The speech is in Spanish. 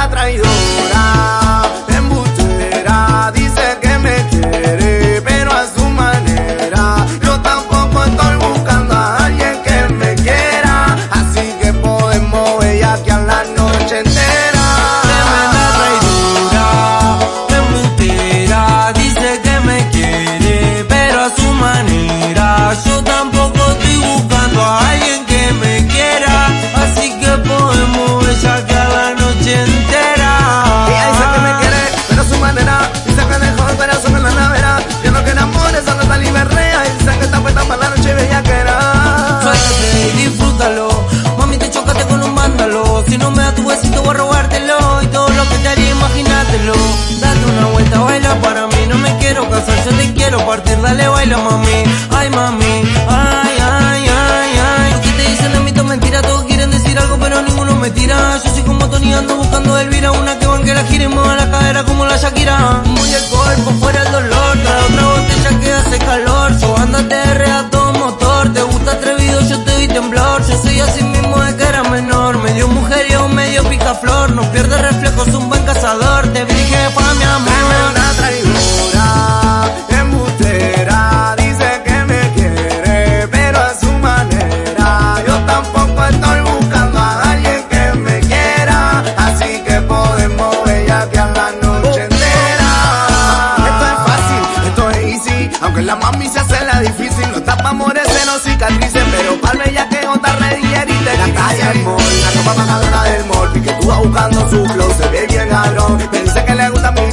ha traído. yo te quiero partir, dale baila mami, ay mami, ay, ay, ay, ay. Lo que te dicen la mitad mentira, todos quieren decir algo, pero ninguno me tira. Yo soy como Tony, ando buscando a Elvira, una que van que la gira y mueva la cadera como la Shakira. Muy el cuerpo, fuera el dolor, trae otra botella que hace calor. Yo anda TR a todo motor, te gusta atrevido, yo te vi temblor. Yo soy así mismo de que era menor, medio mujer y un medio picaflor. No pierde reflejos, un buen cazador, te dije pa' mi amor. Con la mami se hace la difícil, no tapa amores, no cicatrices, pero palme ya que otra redigera y te la calle el mall, la ropa pagada del mall, y que tú vas buscando su flow, se ve bien cabrón, pensé que le gusta mi